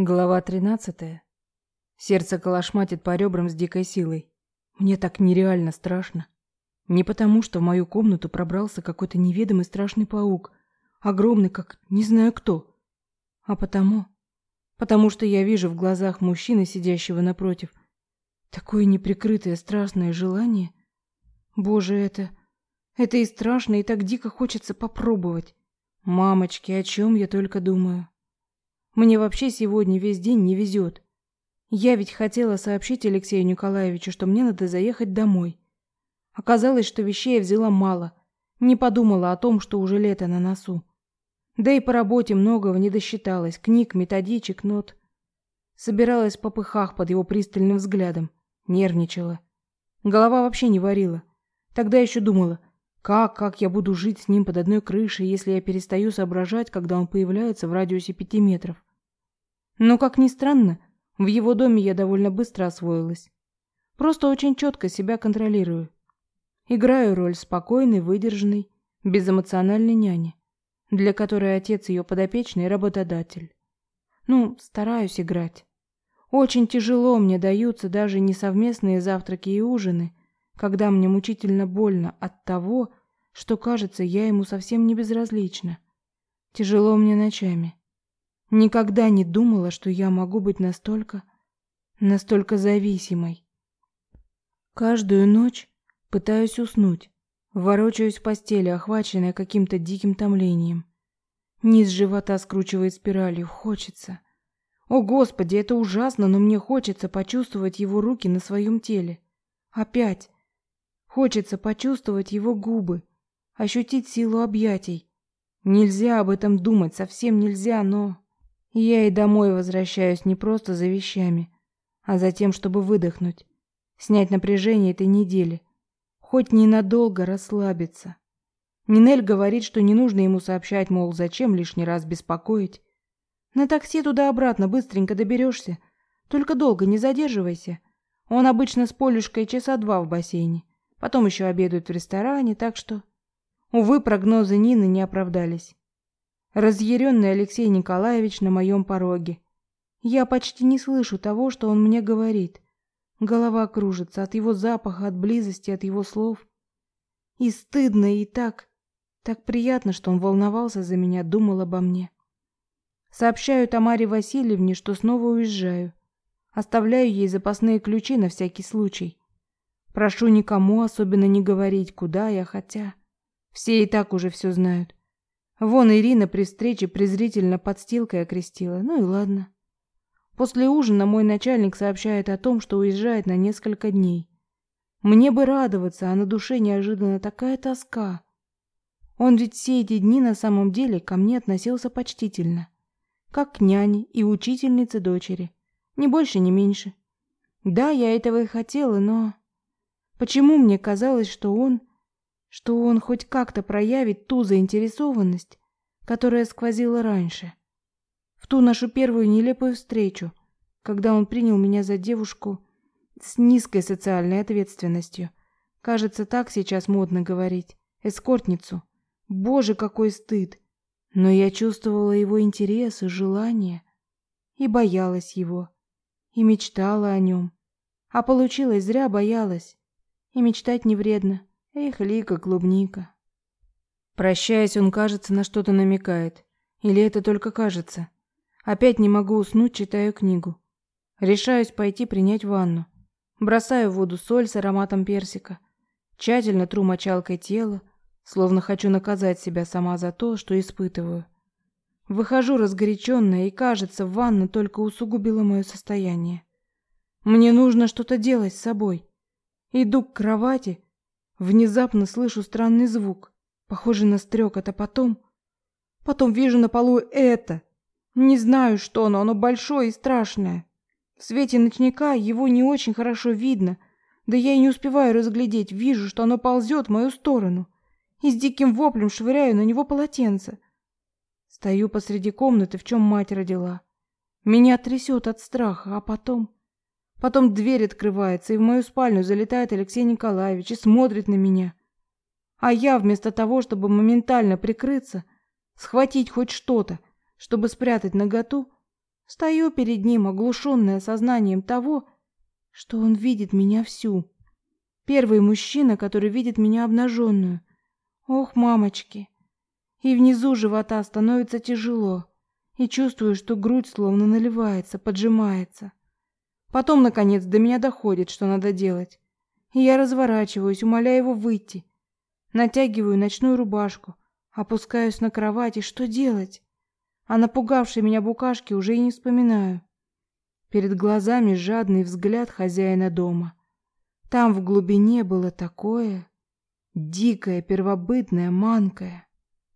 Глава тринадцатая. Сердце колошматит по ребрам с дикой силой. Мне так нереально страшно. Не потому, что в мою комнату пробрался какой-то неведомый страшный паук, огромный, как не знаю кто, а потому, потому что я вижу в глазах мужчины, сидящего напротив, такое неприкрытое страстное желание. Боже, это... Это и страшно, и так дико хочется попробовать. Мамочки, о чем я только думаю. Мне вообще сегодня весь день не везет. Я ведь хотела сообщить Алексею Николаевичу, что мне надо заехать домой. Оказалось, что вещей я взяла мало. Не подумала о том, что уже лето на носу. Да и по работе многого не досчиталась. Книг, методичек, нот. Собиралась в попыхах под его пристальным взглядом. Нервничала. Голова вообще не варила. Тогда еще думала, как, как я буду жить с ним под одной крышей, если я перестаю соображать, когда он появляется в радиусе пяти метров. Но, как ни странно, в его доме я довольно быстро освоилась. Просто очень четко себя контролирую. Играю роль спокойной, выдержанной, безэмоциональной няни, для которой отец ее подопечный работодатель. Ну, стараюсь играть. Очень тяжело мне даются даже не совместные завтраки и ужины, когда мне мучительно больно от того, что, кажется, я ему совсем не безразлична. Тяжело мне ночами. Никогда не думала, что я могу быть настолько, настолько зависимой. Каждую ночь пытаюсь уснуть, ворочаюсь в постели, охваченная каким-то диким томлением. Низ живота скручивает спиралью, хочется. О, Господи, это ужасно, но мне хочется почувствовать его руки на своем теле. Опять. Хочется почувствовать его губы, ощутить силу объятий. Нельзя об этом думать, совсем нельзя, но... Я и домой возвращаюсь не просто за вещами, а за тем, чтобы выдохнуть, снять напряжение этой недели, хоть ненадолго расслабиться. Нинель говорит, что не нужно ему сообщать, мол, зачем лишний раз беспокоить. На такси туда-обратно быстренько доберешься, только долго не задерживайся. Он обычно с Полюшкой часа два в бассейне, потом еще обедают в ресторане, так что... Увы, прогнозы Нины не оправдались. Разъяренный Алексей Николаевич на моем пороге. Я почти не слышу того, что он мне говорит. Голова кружится от его запаха, от близости, от его слов. И стыдно, и так, так приятно, что он волновался за меня, думал обо мне. Сообщаю Тамаре Васильевне, что снова уезжаю. Оставляю ей запасные ключи на всякий случай. Прошу никому особенно не говорить, куда я, хотя все и так уже все знают. Вон Ирина при встрече презрительно подстилкой окрестила. Ну и ладно. После ужина мой начальник сообщает о том, что уезжает на несколько дней. Мне бы радоваться, а на душе неожиданно такая тоска. Он ведь все эти дни на самом деле ко мне относился почтительно, как к няне и учительнице дочери, ни больше, ни меньше. Да, я этого и хотела, но почему мне казалось, что он что он хоть как-то проявит ту заинтересованность, которая сквозила раньше. В ту нашу первую нелепую встречу, когда он принял меня за девушку с низкой социальной ответственностью. Кажется, так сейчас модно говорить. Эскортницу. Боже, какой стыд! Но я чувствовала его интерес и желание. И боялась его. И мечтала о нем. А получилось, зря боялась. И мечтать не вредно. Эх, Лика, клубника. Прощаясь, он, кажется, на что-то намекает. Или это только кажется. Опять не могу уснуть, читаю книгу. Решаюсь пойти принять ванну. Бросаю в воду соль с ароматом персика. Тщательно тру мочалкой тело, словно хочу наказать себя сама за то, что испытываю. Выхожу разгоряченная, и, кажется, ванна только усугубила мое состояние. Мне нужно что-то делать с собой. Иду к кровати, Внезапно слышу странный звук, похожий на стрекот, а потом... Потом вижу на полу это. Не знаю, что оно, оно большое и страшное. В свете ночника его не очень хорошо видно, да я и не успеваю разглядеть, вижу, что оно ползет в мою сторону. И с диким воплем швыряю на него полотенце. Стою посреди комнаты, в чем мать родила. Меня трясет от страха, а потом... Потом дверь открывается, и в мою спальню залетает Алексей Николаевич и смотрит на меня. А я вместо того, чтобы моментально прикрыться, схватить хоть что-то, чтобы спрятать наготу, Стою перед ним, оглушенная сознанием того, что он видит меня всю. Первый мужчина, который видит меня обнаженную. Ох, мамочки! И внизу живота становится тяжело, и чувствую, что грудь словно наливается, поджимается. Потом, наконец, до меня доходит, что надо делать. И я разворачиваюсь, умоляю его выйти. Натягиваю ночную рубашку, опускаюсь на кровать, и что делать? А напугавшие меня букашки уже и не вспоминаю. Перед глазами жадный взгляд хозяина дома. Там в глубине было такое дикое, первобытное, манкое.